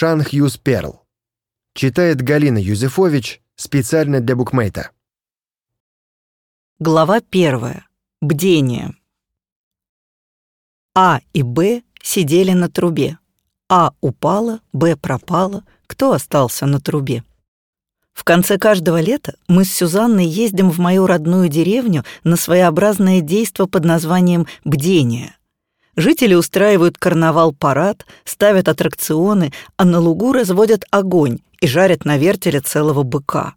Шан Хьюз Перл. Читает Галина Юзефович специально для букмейта. Глава первая. Бдение. А и Б сидели на трубе. А упала, Б пропала. Кто остался на трубе? В конце каждого лета мы с Сюзанной ездим в мою родную деревню на своеобразное действо под названием «Бдение». Жители устраивают карнавал-парад, ставят аттракционы, а на лугу разводят огонь и жарят на вертеле целого быка.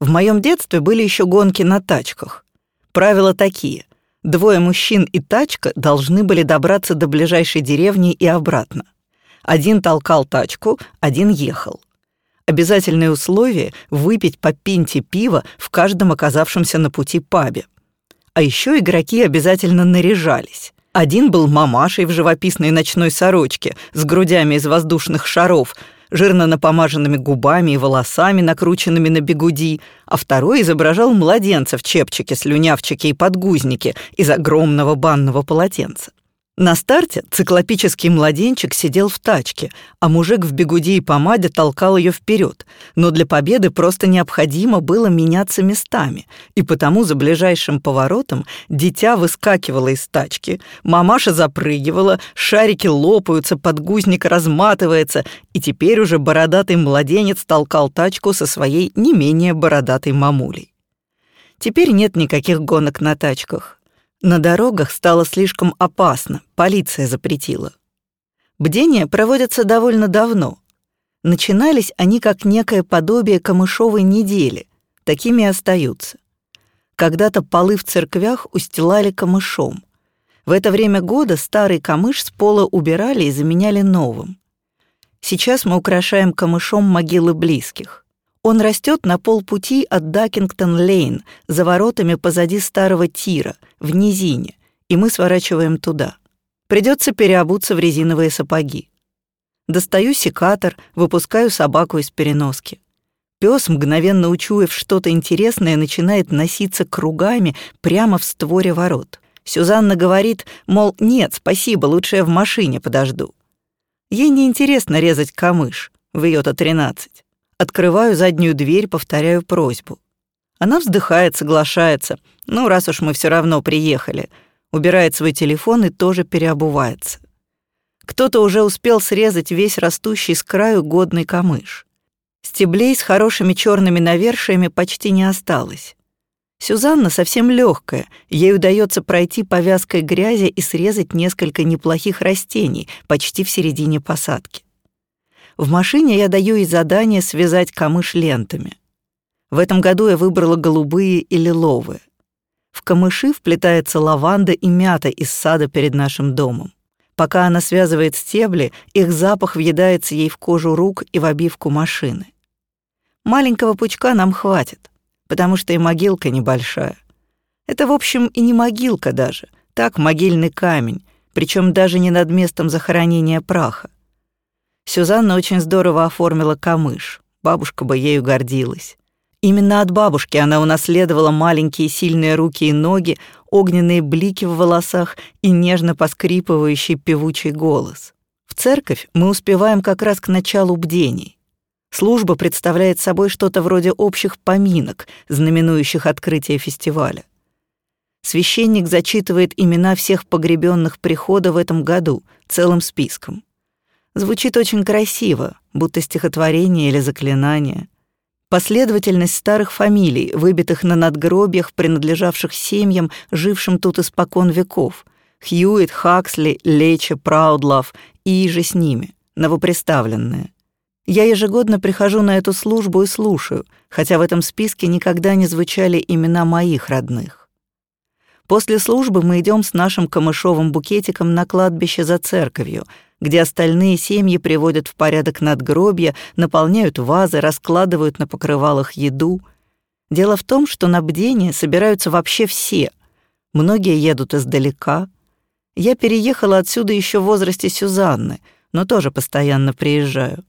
В моем детстве были еще гонки на тачках. Правила такие. Двое мужчин и тачка должны были добраться до ближайшей деревни и обратно. Один толкал тачку, один ехал. Обязательное условие — выпить по пинте пива в каждом оказавшемся на пути пабе. А еще игроки обязательно наряжались. Один был мамашей в живописной ночной сорочке с грудями из воздушных шаров, жирно напомаженными губами и волосами, накрученными на бегуди, а второй изображал младенца в чепчике, слюнявчике и подгузнике из огромного банного полотенца. На старте циклопический младенчик сидел в тачке, а мужик в бегуди и помаде толкал ее вперед. Но для победы просто необходимо было меняться местами, и потому за ближайшим поворотом дитя выскакивало из тачки, мамаша запрыгивала, шарики лопаются, подгузник разматывается, и теперь уже бородатый младенец толкал тачку со своей не менее бородатой мамулей. Теперь нет никаких гонок на тачках. На дорогах стало слишком опасно, полиция запретила. Бдения проводятся довольно давно. Начинались они как некое подобие камышовой недели, такими и остаются. Когда-то полы в церквях устилали камышом. В это время года старый камыш с пола убирали и заменяли новым. Сейчас мы украшаем камышом могилы близких. Он растет на полпути от Дакингтон-Лейн, за воротами позади старого тира, в низине, и мы сворачиваем туда. Придется переобуться в резиновые сапоги. Достаю секатор, выпускаю собаку из переноски. Пес, мгновенно учуяв что-то интересное, начинает носиться кругами прямо в створе ворот. Сюзанна говорит, мол, нет, спасибо, лучше я в машине подожду. Ей неинтересно резать камыш, в ее-то тринадцать. Открываю заднюю дверь, повторяю просьбу. Она вздыхает, соглашается. Ну, раз уж мы все равно приехали. Убирает свой телефон и тоже переобувается. Кто-то уже успел срезать весь растущий с краю годный камыш. Стеблей с хорошими черными навершиями почти не осталось. Сюзанна совсем легкая, ей удается пройти по вязкой грязи и срезать несколько неплохих растений почти в середине посадки. В машине я даю ей задание связать камыш лентами. В этом году я выбрала голубые и лиловые. В камыши вплетается лаванда и мята из сада перед нашим домом. Пока она связывает стебли, их запах въедается ей в кожу рук и в обивку машины. Маленького пучка нам хватит, потому что и могилка небольшая. Это, в общем, и не могилка даже, так могильный камень, причем даже не над местом захоронения праха. Сюзанна очень здорово оформила камыш. Бабушка бы ею гордилась. Именно от бабушки она унаследовала маленькие сильные руки и ноги, огненные блики в волосах и нежно поскрипывающий певучий голос. В церковь мы успеваем как раз к началу бдений. Служба представляет собой что-то вроде общих поминок, знаменующих открытие фестиваля. Священник зачитывает имена всех погребенных прихода в этом году целым списком. Звучит очень красиво, будто стихотворение или заклинание. Последовательность старых фамилий, выбитых на надгробиях, принадлежавших семьям, жившим тут испокон веков. Хьюит, Хаксли, Лече, Праудлав и же с ними, новоприставленные. Я ежегодно прихожу на эту службу и слушаю, хотя в этом списке никогда не звучали имена моих родных. После службы мы идем с нашим камышовым букетиком на кладбище за церковью — где остальные семьи приводят в порядок надгробья, наполняют вазы, раскладывают на покрывалах еду. Дело в том, что на бдение собираются вообще все. Многие едут издалека. Я переехала отсюда еще в возрасте Сюзанны, но тоже постоянно приезжаю.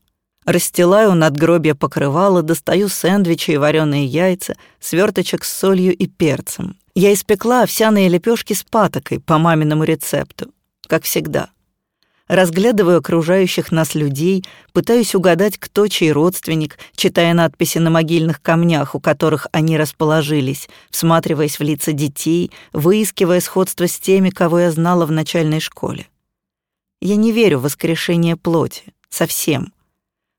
Расстилаю надгробья покрывала, достаю сэндвичи и вареные яйца, сверточек с солью и перцем. Я испекла овсяные лепешки с патокой по маминому рецепту, как всегда. Разглядываю окружающих нас людей, пытаюсь угадать, кто чей родственник, читая надписи на могильных камнях, у которых они расположились, всматриваясь в лица детей, выискивая сходство с теми, кого я знала в начальной школе. Я не верю в воскрешение плоти. Совсем.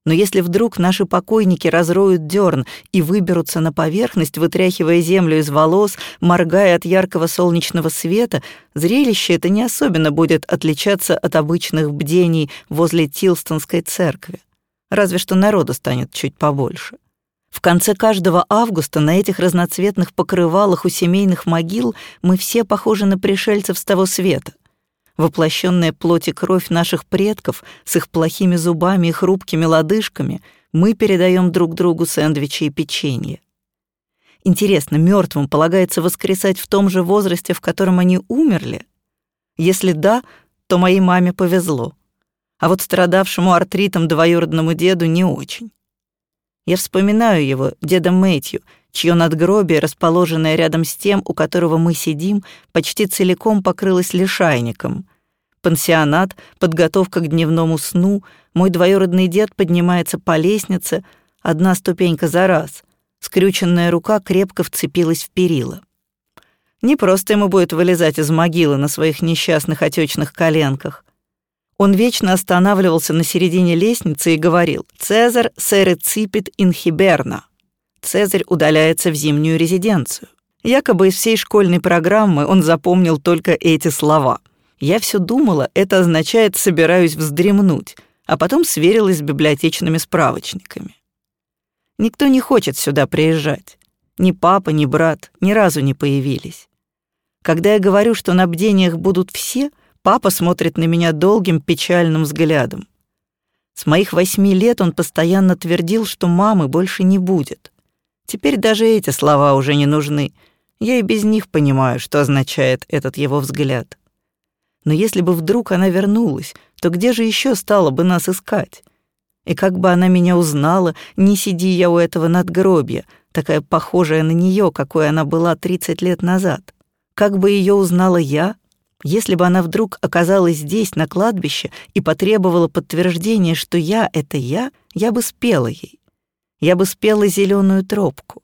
Но если вдруг наши покойники разроют дерн и выберутся на поверхность, вытряхивая землю из волос, моргая от яркого солнечного света, зрелище это не особенно будет отличаться от обычных бдений возле Тилстонской церкви. Разве что народу станет чуть побольше. В конце каждого августа на этих разноцветных покрывалах у семейных могил мы все похожи на пришельцев с того света — воплощенная плоть и кровь наших предков с их плохими зубами и хрупкими лодыжками, мы передаем друг другу сэндвичи и печенье. Интересно, мертвым полагается воскресать в том же возрасте, в котором они умерли? Если да, то моей маме повезло. А вот страдавшему артритом двоюродному деду не очень. Я вспоминаю его, деда Мэтью, чье надгробие, расположенное рядом с тем, у которого мы сидим, почти целиком покрылось лишайником. Пансионат, подготовка к дневному сну, мой двоюродный дед поднимается по лестнице, одна ступенька за раз. Скрюченная рука крепко вцепилась в перила. Не просто ему будет вылезать из могилы на своих несчастных отечных коленках. Он вечно останавливался на середине лестницы и говорил «Цезарь сэреципит инхиберна». Цезарь удаляется в зимнюю резиденцию. Якобы из всей школьной программы он запомнил только эти слова. Я все думала, это означает «собираюсь вздремнуть», а потом сверилась с библиотечными справочниками. Никто не хочет сюда приезжать. Ни папа, ни брат ни разу не появились. Когда я говорю, что на бдениях будут все, папа смотрит на меня долгим печальным взглядом. С моих восьми лет он постоянно твердил, что мамы больше не будет. Теперь даже эти слова уже не нужны. Я и без них понимаю, что означает этот его взгляд. Но если бы вдруг она вернулась, то где же еще стала бы нас искать? И как бы она меня узнала, не сиди я у этого надгробья, такая похожая на нее, какой она была 30 лет назад. Как бы ее узнала я, если бы она вдруг оказалась здесь, на кладбище, и потребовала подтверждения, что я — это я, я бы спела ей я бы спела зеленую тропку.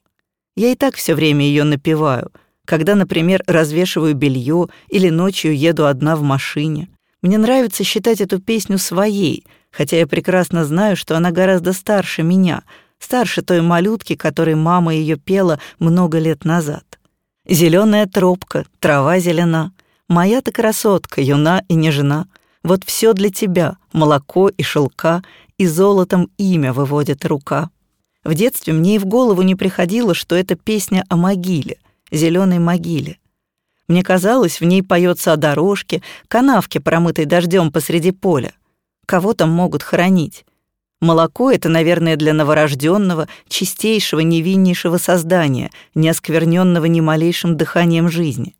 Я и так все время ее напеваю, когда, например, развешиваю белье или ночью еду одна в машине. Мне нравится считать эту песню своей, хотя я прекрасно знаю, что она гораздо старше меня, старше той малютки, которой мама ее пела много лет назад. Зеленая тропка, трава зелена, моя ты красотка, юна и нежна. Вот все для тебя, молоко и шелка, и золотом имя выводит рука. В детстве мне и в голову не приходило, что это песня о могиле, зеленой могиле. Мне казалось, в ней поется о дорожке, канавке, промытой дождем посреди поля. Кого там могут хоронить? Молоко — это, наверное, для новорожденного, чистейшего, невиннейшего создания, не оскверненного ни малейшим дыханием жизни.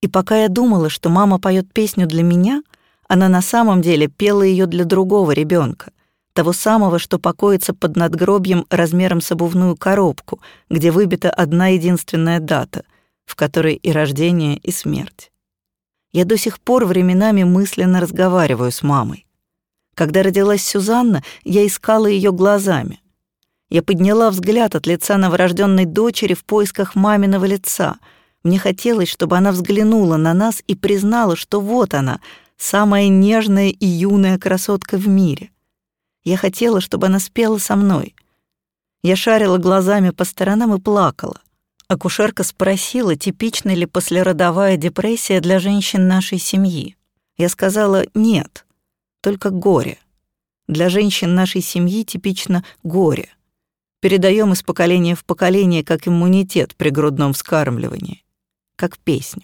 И пока я думала, что мама поет песню для меня, она на самом деле пела ее для другого ребенка того самого, что покоится под надгробьем размером с обувную коробку, где выбита одна единственная дата, в которой и рождение, и смерть. Я до сих пор временами мысленно разговариваю с мамой. Когда родилась Сюзанна, я искала ее глазами. Я подняла взгляд от лица новорожденной дочери в поисках маминого лица. Мне хотелось, чтобы она взглянула на нас и признала, что вот она, самая нежная и юная красотка в мире — я хотела, чтобы она спела со мной. Я шарила глазами по сторонам и плакала. Акушерка спросила, типична ли послеродовая депрессия для женщин нашей семьи. Я сказала «нет, только горе». Для женщин нашей семьи типично горе. Передаем из поколения в поколение как иммунитет при грудном вскармливании, как песню.